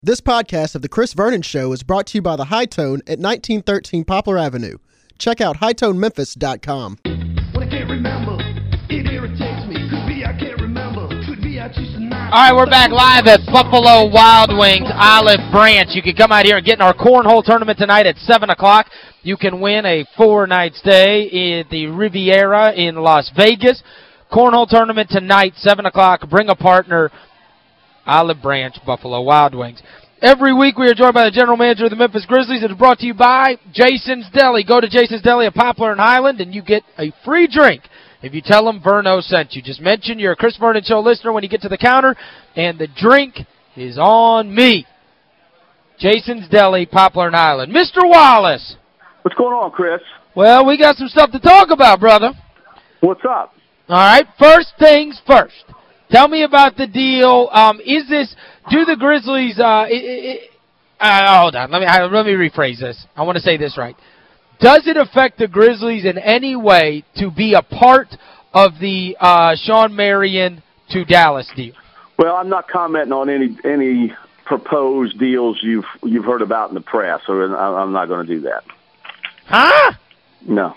This podcast of The Chris Vernon Show is brought to you by The High Tone at 1913 Poplar Avenue. Check out hightonememphis.com. What I can't remember, it irritates me. Could be I can't remember. Could be I choose. All right, we're back live at Buffalo Wild Wings Olive Branch. You can come out here and get in our cornhole tournament tonight at 7 o'clock. You can win a four-night stay at the Riviera in Las Vegas. Cornhole tournament tonight, 7 o'clock. Bring a partner. Olive Branch, Buffalo Wild Wings. Every week we are joined by the general manager of the Memphis Grizzlies. It is brought to you by Jason's Deli. Go to Jason's Deli at Poplar and Highland and you get a free drink if you tell them Verno sent you. Just mention you're a Chris Vernon Show listener when you get to the counter and the drink is on me. Jason's Deli, Poplar and Highland. Mr. Wallace. What's going on, Chris? Well, we got some stuff to talk about, brother. What's up? All right, first things first. Tell me about the deal. Um, is this, do the Grizzlies, uh, it, it, uh, hold on, let me, let me rephrase this. I want to say this right. Does it affect the Grizzlies in any way to be a part of the uh, Shawn Marion to Dallas deal? Well, I'm not commenting on any any proposed deals you've you've heard about in the press, or I'm not going to do that. Huh? No.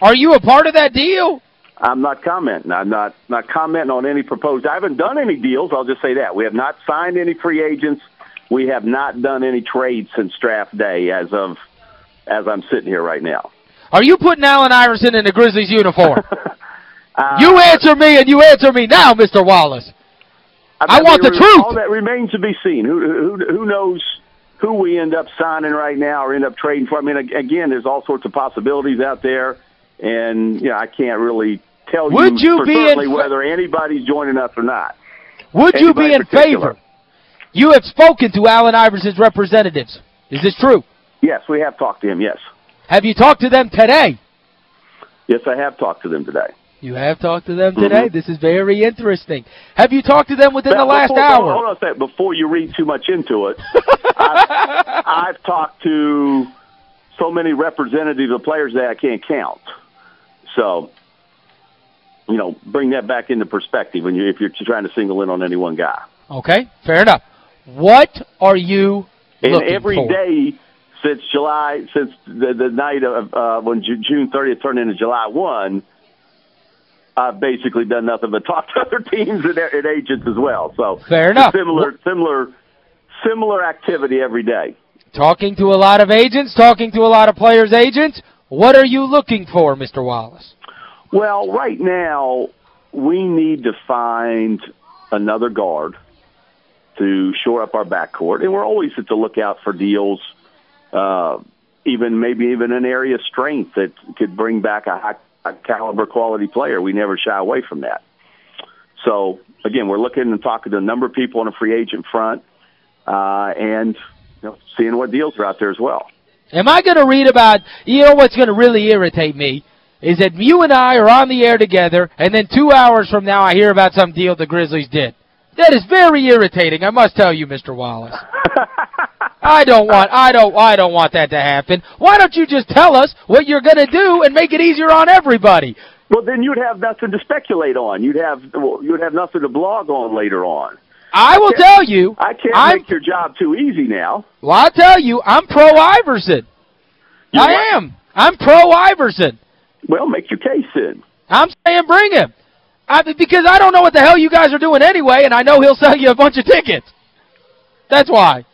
Are you a part of that deal? I'm not commenting. I'm not not commenting on any proposed. I haven't done any deals. I'll just say that we have not signed any free agents. We have not done any trades since draft day, as of as I'm sitting here right now. Are you putting Allen Iverson in the Grizzlies uniform? Uh, you answer me, and you answer me now, Mr. Wallace. I want the truth. All that remains to be seen. Who who who knows who we end up signing right now or end up trading for? I mean, again, there's all sorts of possibilities out there, and you know, I can't really tell Would you, you be certainly in- whether anybody's joining us or not. Would you be in particular? favor? You have spoken to Allen Iverson's representatives. Is this true? Yes, we have talked to him. Yes, Have you talked to them today? yes, I have talked to them today. You have talked to them mm-hmm. today? This is very interesting. Have you talked to them within the But last before, hour? Hold on a second. Before you read too much into it, I've, I've talked to so many representatives of players that I can't count. So, you know, bring that back into perspective when you if you're trying to single in on any one guy. Okay, fair enough. What are you And every for? day since July, since the, the night of uh, when June 30th turned into July 1, I've basically done nothing but talk to other teams and, and agents as well. So Fair enough. Similar, similar, similar activity every day. Talking to a lot of agents, talking to a lot of players' agents. What are you looking for, Mr. Wallace? Well, right now we need to find another guard to shore up our backcourt, and we're always at the lookout for deals, uh, even maybe even an area of strength that could bring back a high a caliber quality player. We never shy away from that. So again, we're looking and talking to a number of people on a free agent front, uh, and you know, seeing what deals are out there as well. Am I going to read about, you know what's going to really irritate me? Is that you and I are on the air together, and then two hours from now I hear about some deal the Grizzlies did. That is very irritating, I must tell you, Mr. Wallace. I don't want I don't I don't want that to happen. Why don't you just tell us what you're going to do and make it easier on everybody? Well, then you'd have nothing to speculate on. You'd have well, you'd have nothing to blog on later on. I will tell you. I can't I'm, make your job too easy now. Well, I'll tell you, I'm pro Iverson. You I what? am. I'm pro Iverson. Well, make your case then. I'm saying bring him. I, because I don't know what the hell you guys are doing anyway, and I know he'll sell you a bunch of tickets. That's why.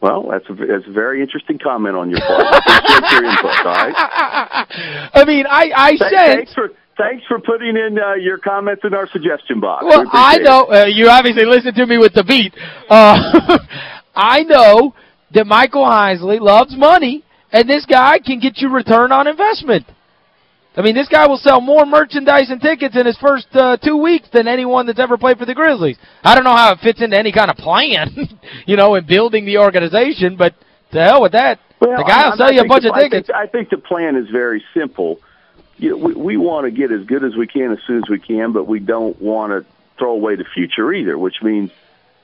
Well, that's a, that's a very interesting comment on your part. I your input, right? I mean, I, I Th- said... thanks for thanks for putting in uh, your comments in our suggestion box. We Well, I know, uh, you obviously listened to me with Thabeet. Uh, I know that Michael Heisley loves money, and this guy can get you return on investment. I mean, this guy will sell more merchandise and tickets in his first uh, two weeks than anyone that's ever played for the Grizzlies. I don't know how it fits into any kind of plan, you know, in building the organization, but to hell with that. Well, the guy I- will sell I you a think bunch the- of I think- tickets. I think the plan is very simple. You know, we, we want to get as good as we can as soon as we can, but we don't want to throw away the future either, which means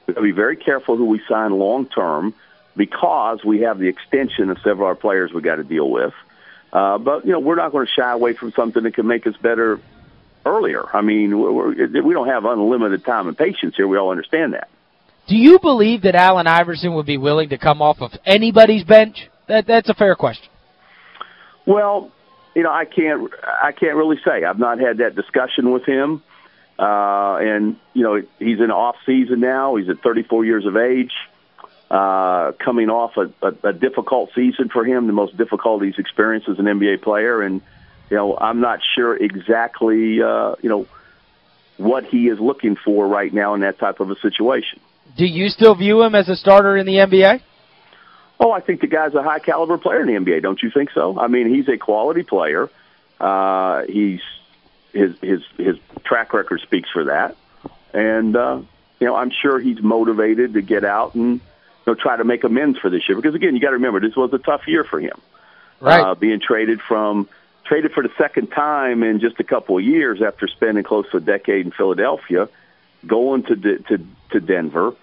we've got to be very careful who we sign long term because we have the extension of several of our players we got to deal with. Uh, but, you know, we're not going to shy away from something that can make us better earlier. I mean, we're, we're, we don't have unlimited time and patience here. We all understand that. Do you believe that Allen Iverson would be willing to come off of anybody's bench? That That's a fair question. Well, you know, I can't I can't really say. I've not had that discussion with him. Uh, and, you know, he's in off season now. He's at 34 years of age, uh, coming off a, a, a difficult season for him, the most difficult he's experienced as an NBA player. And, you know, I'm not sure exactly, uh, you know, what he is looking for right now in that type of a situation. Do you still view him as a starter in the NBA? Oh, I think the guy's a high caliber player in the NBA. Don't you think so? I mean, he's a quality player. Uh, he's his his his track record speaks for that, and uh, you know I'm sure he's motivated to get out and know try to make amends for this year because again you got to remember this was a tough year for him, right? Uh, being traded from traded for the second time in just a couple of years after spending close to a decade in Philadelphia, going to to to Denver,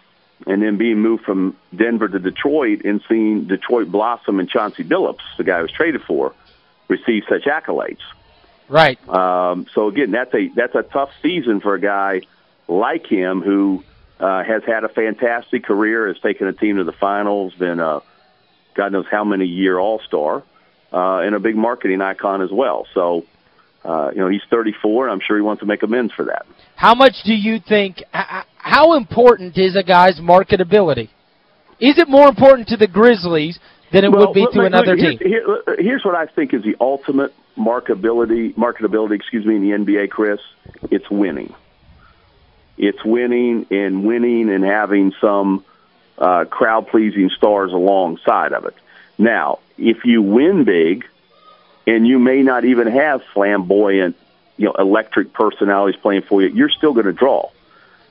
and then being moved from Denver to Detroit and seeing Detroit blossom and Chauncey Billups, the guy who was traded for, receive such accolades. Right. Um, so again, that's a that's a tough season for a guy like him who uh, has had a fantastic career, has taken a team to the finals, been a God knows how many year All Star, uh, and a big marketing icon as well. So. Uh, you know, he's 34, and I'm sure he wants to make amends for that. How much do you think, how important is a guy's marketability? Is it more important to the Grizzlies than it well, would be look, to look, another look, team? Here, here's what I think is the ultimate marketability, marketability, excuse me, in the NBA, Chris. It's winning. It's winning and winning and having some uh, crowd pleasing stars alongside of it. Now, if you win big, and you may not even have flamboyant, you know, electric personalities playing for you, you're still going to draw.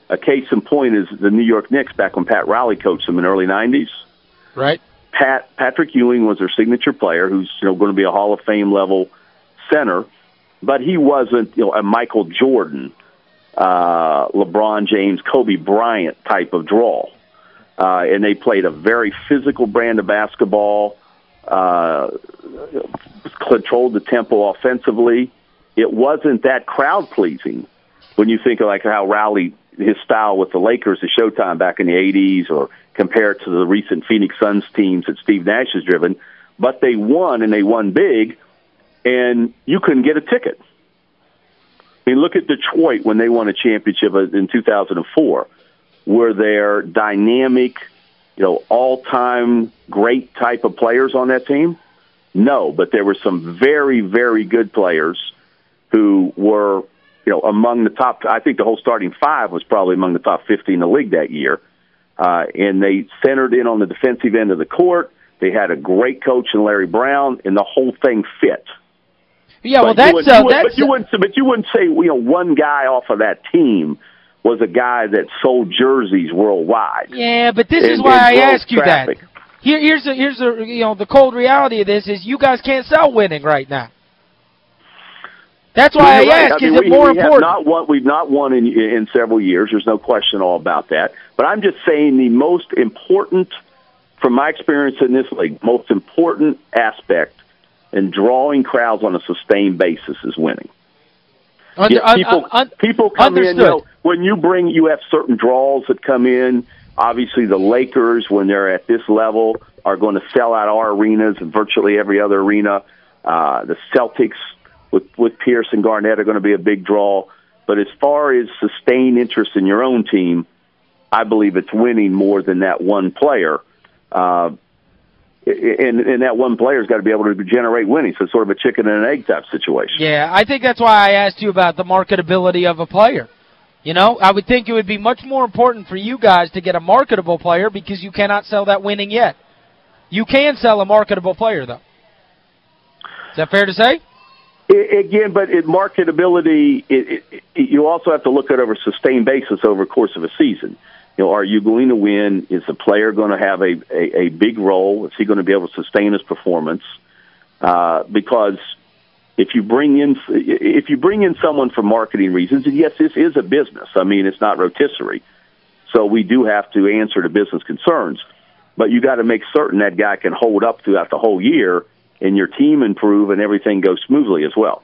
A case in point is the New York Knicks back when Pat Riley coached them in the early '90s. Right. Pat Patrick Ewing was their signature player, who's you know going to be a Hall of Fame level center, but he wasn't you know a Michael Jordan, uh, LeBron James, Kobe Bryant type of draw. Uh, and they played a very physical brand of basketball, uh, controlled the tempo offensively. It wasn't that crowd pleasing when you think of like how Riley his style with the Lakers at Showtime back in the 80s or compared to the recent Phoenix Suns teams that Steve Nash has driven. But they won and they won big, and you couldn't get a ticket. I mean, look at Detroit when they won a championship in 2004. Were there dynamic, you know, all-time great type of players on that team? No, but there were some very, very good players who were you know, among the top, I think the whole starting five was probably among the top 50 in the league that year. Uh, and they centered in on the defensive end of the court. They had a great coach in Larry Brown, and the whole thing fit. Yeah, well, but that's, you uh, you that's but you wouldn't, but you wouldn't say you know one guy off of that team was a guy that sold jerseys worldwide. Yeah, but this is why I ask you traffic. that. Here, here's a, here's a, you know, the cold reality of this is you guys can't sell winning right now. That's why I right. ask, I mean, is it more we important? Not won, we've not won in, in several years. There's no question all about that. But I'm just saying the most important, from my experience in this league, most important aspect in drawing crowds on a sustained basis is winning. Under, Yeah, people, un, un, people come in, you know, when you bring, you have certain draws that come in. Obviously, the Lakers, when they're at this level, are going to sell out our arenas and virtually every other arena. Uh, the Celtics, with, with Pierce and Garnett, are going to be a big draw. But as far as sustained interest in your own team, I believe it's winning more than that one player. Uh, and, and that one player's got to be able to generate winning. So it's sort of a chicken and an egg type situation. Yeah, I think that's why I asked you about the marketability of a player. You know, I would think it would be much more important for you guys to get a marketable player because you cannot sell that winning yet. You can sell a marketable player, though. Is that fair to say? I- again, but it, marketability, it, it, it, you also have to look at it over a sustained basis over the course of a season. You know, are you going to win? Is the player going to have a, a, a big role? Is he going to be able to sustain his performance? Uh, because if you bring in if you bring in someone for marketing reasons, and yes, this is a business. I mean, it's not rotisserie, so we do have to answer to business concerns. But you got to make certain that guy can hold up throughout the whole year, and your team improve, and everything goes smoothly as well.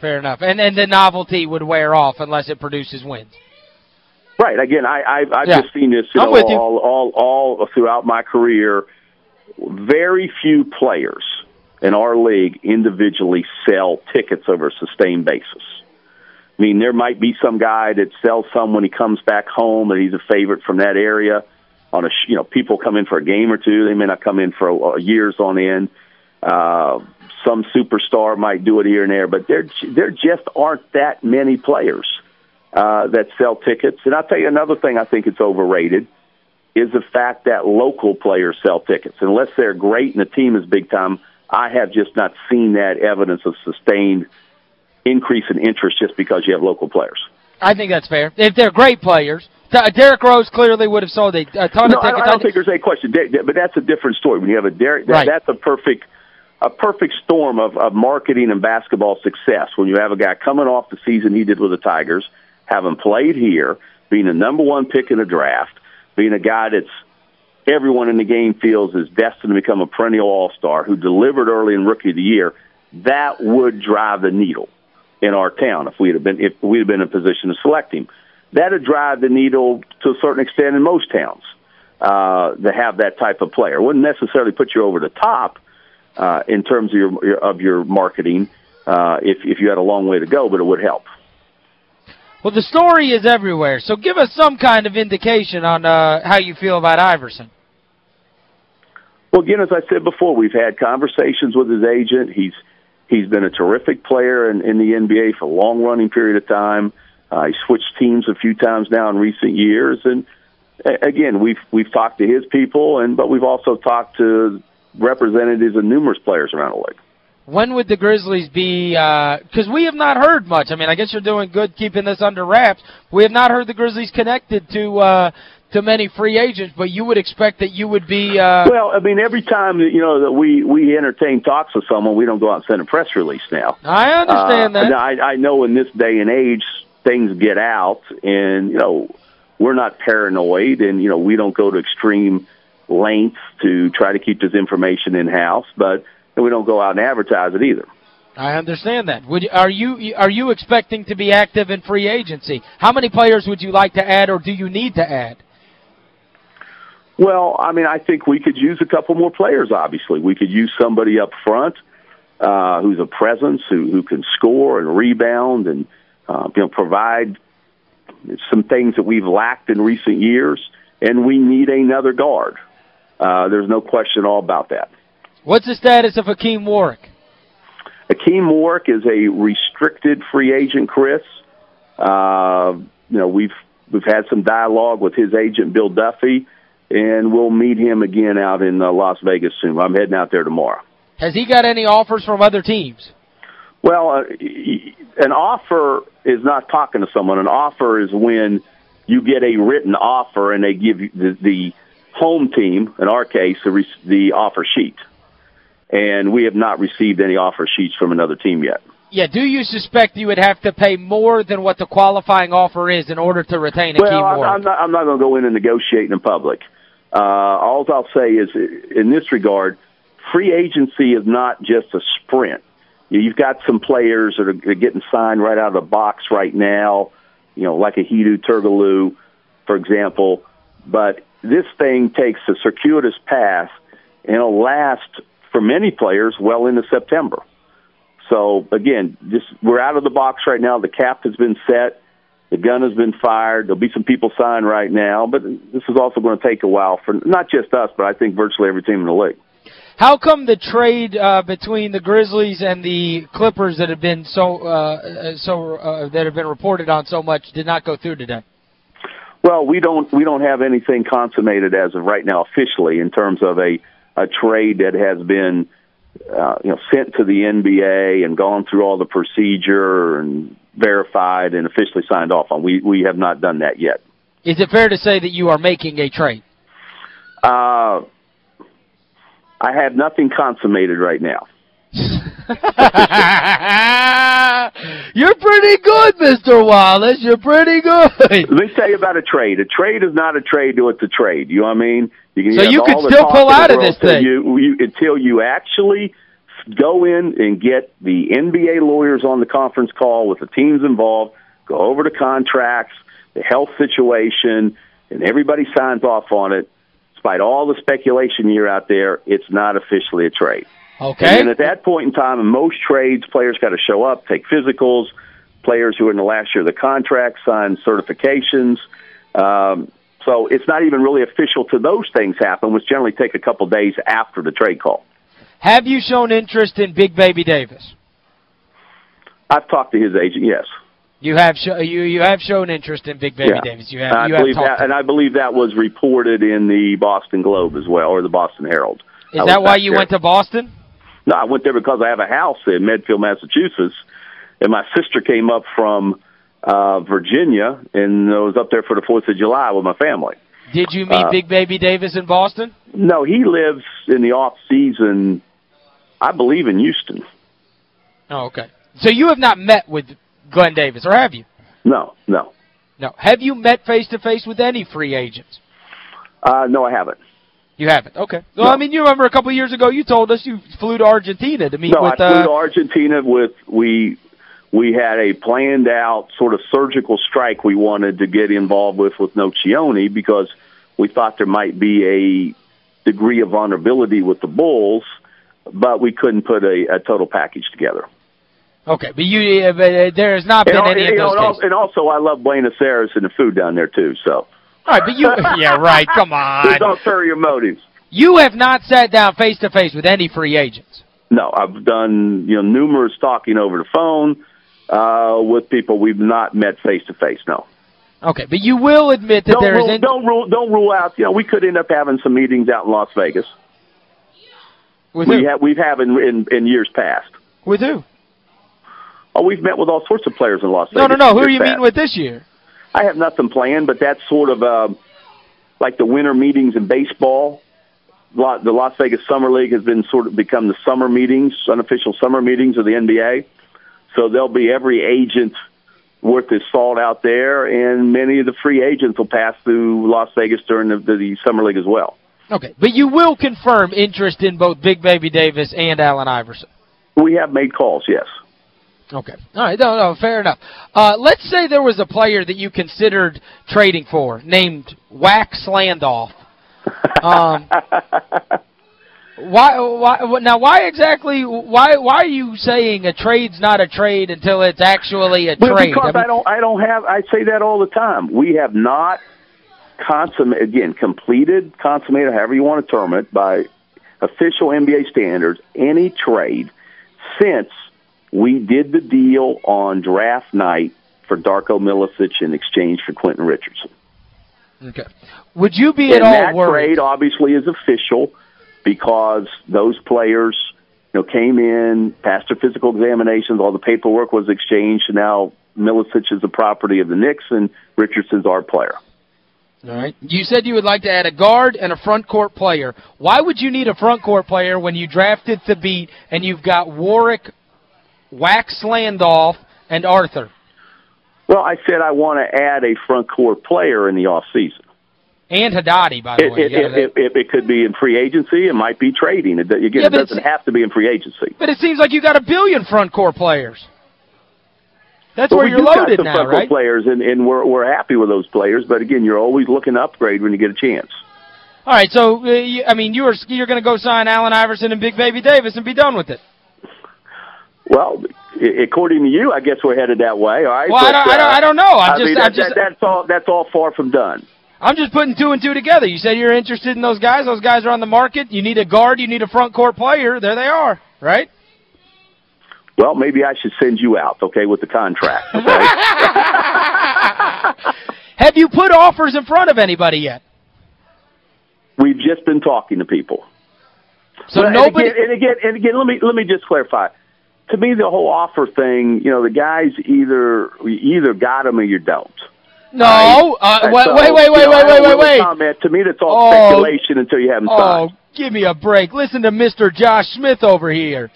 Fair enough. And and the novelty would wear off unless it produces wins. Right. Again, I, I've, I've Yeah. just seen this you know, you. all, all, all throughout my career. Very few players in our league individually sell tickets over a sustained basis. I mean, there might be some guy that sells some when he comes back home, and he's a favorite from that area. On a, you know, people come in for a game or two. They may not come in for years on end. Uh, some superstar might do it here and there, but there there just aren't that many players uh, that sell tickets. And I'll tell you another thing I think it's overrated is the fact that local players sell tickets. Unless they're great and the team is big time, I have just not seen that evidence of sustained increase in interest just because you have local players. I think that's fair. If they're great players. Derrick Rose clearly would have sold a, ton No, of I, tickets. I don't think there's any question, but that's a different story. When you have a Derrick, that, Right. that's a perfect, a perfect storm of, of marketing and basketball success. When you have a guy coming off the season he did with the Tigers, having played here, being the number one pick in the draft, being a guy that's everyone in the game feels is destined to become a perennial All Star, who delivered early in Rookie of the Year, that would drive the needle in our town if we'd have been if we'd have been in a position to select him. That'd drive the needle to a certain extent in most towns uh, to have that type of player. Wouldn't necessarily put you over the top uh, in terms of your, your of your marketing uh, if if you had a long way to go, but it would help. Well, the story is everywhere. So give us some kind of indication on uh, how you feel about Iverson. Well, again, as I said before, we've had conversations with his agent. He's he's been a terrific player in, in the NBA for a long running period of time. Uh, he switched teams a few times now in recent years, and again, we've we've talked to his people, and but we've also talked to representatives of numerous players around the league. When would the Grizzlies be, because we have not heard much. I mean, I guess you're doing good keeping this under wraps. We have not heard the Grizzlies connected to uh, to many free agents, but you would expect that you would be... Uh, Well, I mean, every time that you know that we we entertain talks with someone, we don't go out and send a press release now. I understand Uh, that. I, I know in this day and age, things get out, and you know, we're not paranoid, and you know, we don't go to extreme lengths to try to keep this information in house, but we don't go out and advertise it either. I understand that. Would you, are you are you expecting to be active in free agency? How many players would you like to add or do you need to add? Well, I mean, I think we could use a couple more players. Obviously, we could use somebody up front uh, who's a presence, who who can score and rebound, and uh, you know provide some things that we've lacked in recent years. And we need another guard. Uh, there's no question all about that. What's the status of Hakim Warrick? Hakim Warrick is a restricted free agent, Chris. Uh, you know, we've we've had some dialogue with his agent, Bill Duffy, and we'll meet him again out in uh, Las Vegas soon. I'm heading out there tomorrow. Has he got any offers from other teams? Well, uh, an offer is not talking to someone. An offer is when you get a written offer and they give you the, the home team, in our case, the, the offer sheet. And we have not received any offer sheets from another team yet. Yeah, do you suspect you would have to pay more than what the qualifying offer is in order to retain Hakim Well, I'm, I'm not. I'm not going to go in and negotiate in public. Uh, all I'll say is, in this regard, free agency is not just a sprint. You've got some players that are, are getting signed right out of the box right now. You know, like a Hedo Turkoglu, for example. But this thing takes a circuitous path, and it'll last for many players well into September. So again, just we're out of the box right now. The cap has been set. The gun has been fired. There'll be some people signed right now, but this is also going to take a while for not just us, but I think virtually every team in the league. How come the trade uh, between the Grizzlies and the Clippers that have been so uh, so uh, that have been reported on so much did not go through today? Well, we don't we don't have anything consummated as of right now officially in terms of a a trade that has been uh, you know sent to the NBA and gone through all the procedure and verified and officially signed off on. We we have not done that yet. Is it fair to say that you are making a trade? Uh, I have nothing consummated right now. You're pretty good, Mr. Wallace. You're pretty good. Let me tell you about a trade. A trade is not a trade till it's a trade. You know what I mean? You So you could still pull out of this thing. You, you, until you actually go in and get the NBA lawyers on the conference call with the teams involved, go over the contracts, the health situation, and everybody signs off on it, despite all the speculation you're out there, it's not officially a trade. Okay. And at that point in time, in most trades, players got to show up, take physicals. Players who are in the last year of the contract sign certifications. Um, so it's not even really official to those things happen, which generally take a couple days after the trade call. Have you shown interest in Big Baby Davis? I've talked to his agent, yes. You have show, you you have shown interest in Big Baby yeah. Davis. You have I you have believe talked that, and I believe that was reported in the Boston Globe as well, or the Boston Herald. Is I that why you there. went to Boston? No, I went there because I have a house in Medfield, Massachusetts, and my sister came up from uh Virginia and I was up there for the 4th of July with my family. Did you meet Uh, Big Baby Davis in Boston? No, he lives in the off season I believe in Houston. Oh, okay. So you have not met with Glenn Davis, or have you? No, no. No. Have you met face-to-face with any free agents? Uh no, I haven't. You haven't. Okay. Well, No. I mean, you remember a couple of years ago you told us you flew to Argentina to meet No, with I flew uh to Argentina with we we had a planned out sort of surgical strike we wanted to get involved with with Nocioni because we thought there might be a degree of vulnerability with the Bulls, but we couldn't put a, a total package together. Okay, but you uh, but, uh, there has not been And, any and, of those and cases. and also, I love Buenos Aires and the food down there too. So All right, but you Yeah, right. Come on. there's ulterior motives. You have not sat down face-to-face with any free agents. No, I've done you know numerous talking over the phone uh, with people we've not met face to face. No. Okay, but you will admit that don't there is rule, don't rule don't rule out. You know, we could end up having some meetings out in Las Vegas. with We who? have we've have in, in in years past. with who? Oh, we've met with all sorts of players in Las No, Vegas. no, no. no. Who are you past. meeting with this year? I have nothing planned, but that's sort of uh, like the winter meetings in baseball. Lot- The Las Vegas Summer League has been sort of become the summer meetings, unofficial summer meetings of the NBA. So there'll be every agent worth his salt out there, and many of the free agents will pass through Las Vegas during the, the summer league as well. Okay, but you will confirm interest in both Big Baby Davis and Allen Iverson. We have made calls, yes. Okay. All right, no, no, fair enough. Uh, let's say there was a player that you considered trading for named Wax Landoff. Um, why, why, now, why exactly, why why are you saying a trade's not a trade until it's actually a Well, trade? because I I, don't, I don't have. I say that all the time. We have not consummate again completed, consummated, however you want to term it, by official NBA standards, any trade since we did the deal on draft night for Darko Milicic in exchange for Quentin Richardson. Okay. Would you be and at all that worried? trade obviously is official because those players, you know, came in, passed their physical examinations, all the paperwork was exchanged, and now Milicic is the property of the Knicks and Richardson's our player. All right. You said you would like to add a guard and a front court player. Why would you need a front court player when you drafted Thabeet and you've got Warrick, Wax Landoff, and Arthur? Well, I said I want to add a front court player in the off season. And Haddadi, by the It, way. it, Yeah, it, it, it, could be in free agency. It might be trading. It, again, Yeah, it doesn't have to be in free agency. but it seems like you got a billion front court players. That's where you're do got loaded some now, front court right? players, and, and we're we're happy with those players. But again, you're always looking to upgrade when you get a chance. All right, so, uh, you, I mean, you are, you're going to go sign Allen Iverson and Big Baby Davis and be done with it. Well, according to you, I guess we're headed that way. All right. Well, I but, don't, I don't, uh, I don't know. I'm I just, mean, I'm that, just, that, that's all. That's all far from done. I'm just putting two and two together. You said you're interested in those guys. Those guys are on the market. You need a guard. You need a front court player. There they are, right? Well, maybe I should send you out, okay, with the contract. Okay. Have you put offers in front of anybody yet? We've just been talking to people. So Well, nobody... And again, and again, and again, let me let me just clarify. To me, the whole offer thing, you know, the guys either either got them or you don't. No, uh, wait, so, wait, wait, you wait, know, wait, wait, wait. Comment. To me, that's all Oh. speculation until you haven't Oh, signed. give me a break. Listen to Mr. Josh Smith over here.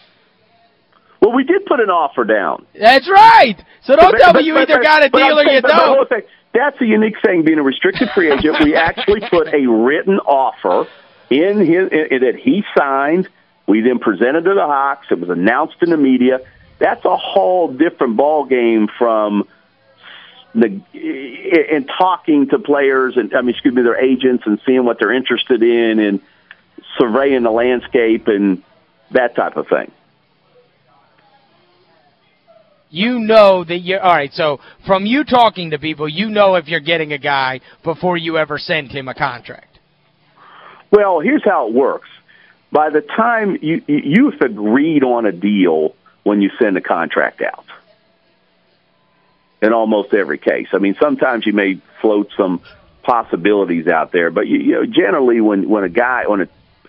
Well, we did put an offer down. That's right. So don't But- tell but- me you but- either got a deal or you don't. on. That's a unique thing. Being a restricted free agent, we actually put a written offer in his in, that he signed. We then presented to the Hawks. It was announced in the media. That's a whole different ball game from the in talking to players and I mean excuse me their agents and seeing what they're interested in and surveying the landscape and that type of thing. You know that you're, all right, so from you talking to people, you know if you're getting a guy before you ever send him a contract. Well, here's how it works. By the time you, you've agreed on a deal when you send a contract out in almost every case. I mean, sometimes you may float some possibilities out there, but you, you know, generally when when a guy when an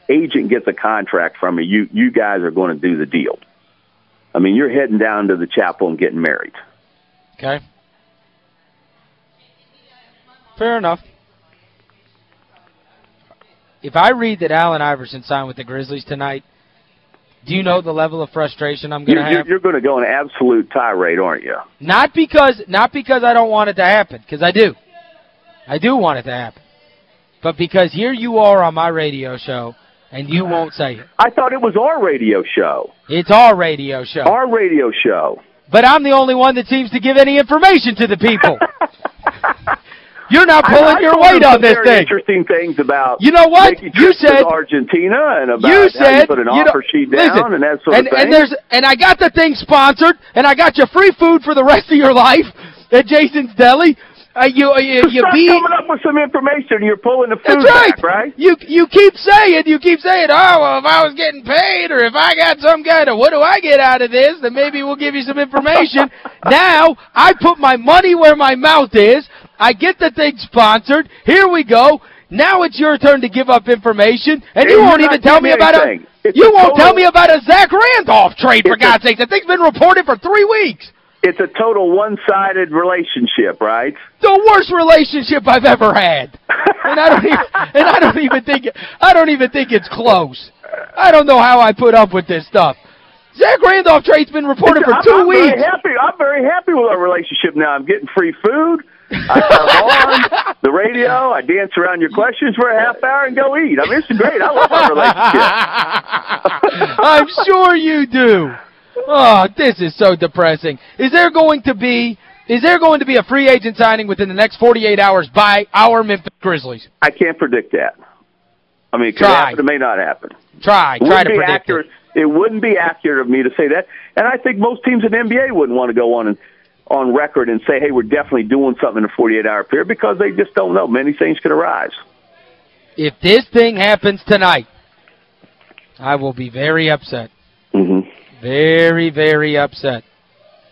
agent gets a contract from you, you you guys are going to do the deal. I mean, you're heading down to the chapel and getting married. Okay. Fair enough. If I read that Allen Iverson signed with the Grizzlies tonight, do you know the level of frustration I'm going to have? You're going to go an absolute tirade, aren't you? Not because not because I don't want it to happen, because I do. I do want it to happen. But because here you are on my radio show, and you won't say it. I thought it was our radio show. It's our radio show. Our radio show. But I'm the only one that seems to give any information to the people. You're not pulling I, your weight on this thing. interesting things about You know what? You said Argentina and about you said, you put an you offer sheet down listen, and that sort and, of thing. And, there's, and I got the thing sponsored, and I got you free food for the rest of your life at Jason's Deli. Uh, you, uh, you, you start coming up with some information. You're pulling the food That's right. back, right? You you keep saying, you keep saying, oh, well, if I was getting paid or if I got some kind of, what do I get out of this? Then maybe we'll give you some information. now, I put my money where my mouth is. I get the thing sponsored. Here we go. Now it's your turn to give up information, and you won't even tell me about a It's you a won't tell me about a Zach Randolph trade, for God's sake. The thing's been reported for three weeks. It's a total one-sided relationship, right? the worst relationship I've ever had. And I don't even and I don't even think I don't even think it's close. I don't know how I put up with this stuff. Zach Randolph trade's been reported for I'm, 2 I'm weeks. Very happy. I'm very happy with our relationship now. I'm getting free food. I come on the radio. I dance around your questions for a half hour and go eat. I mean, it's great. I love our relationship. I'm sure you do. Oh, this is so depressing. Is there going to be is there going to be a free agent signing within the next 48 hours by our Memphis Grizzlies? I can't predict that. I mean, it could Try. happen. It may not happen. Try, It try wouldn't to be predict accurate. it. It wouldn't be accurate of me to say that. And I think most teams in the NBA wouldn't want to go on and on record and say, "Hey, we're definitely doing something in a 48-hour period," because they just don't know. Many things could arise. If this thing happens tonight, I will be very upset. Mm-hmm. Very, very upset.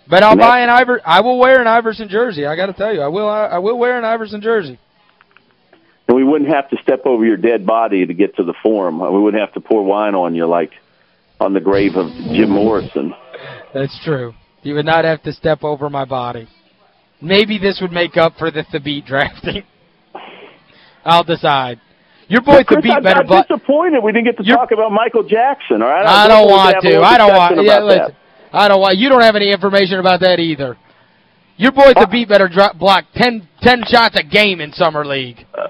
But I'll buy an Iver I will wear an Iverson jersey. I got to tell you. I will I, I will wear an Iverson jersey. And we wouldn't have to step over your dead body to get to the forum. We wouldn't have to pour wine on you like on the grave of Jim Morrison. That's true. You would not have to step over my body. Maybe this would make up for the Thabeet drafting. I'll decide. Your boy Chris, Thabeet I'm, better I'm disappointed we didn't get to You're- talk about Michael Jackson, all right? I was don't want to. I don't want yeah, listen. I don't want you don't have any information about that either. Your boy uh, Thabeet better drop block 10, 10 shots a game in summer league. Uh,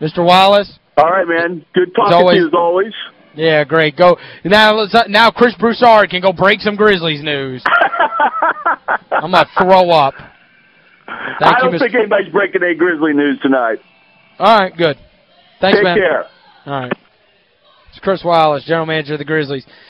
Mr. Wallace? All right, man. Good talking always- to you as always. Yeah, great. Go now. let's- uh, Now Chris Broussard can go break some Grizzlies news. I'm gonna throw up. Thank I you, don't Mr. think anybody's breaking any Grizzly news tonight. All right, good. Thanks, Take man. care. All right. It's Chris Wallace, general manager of the Grizzlies.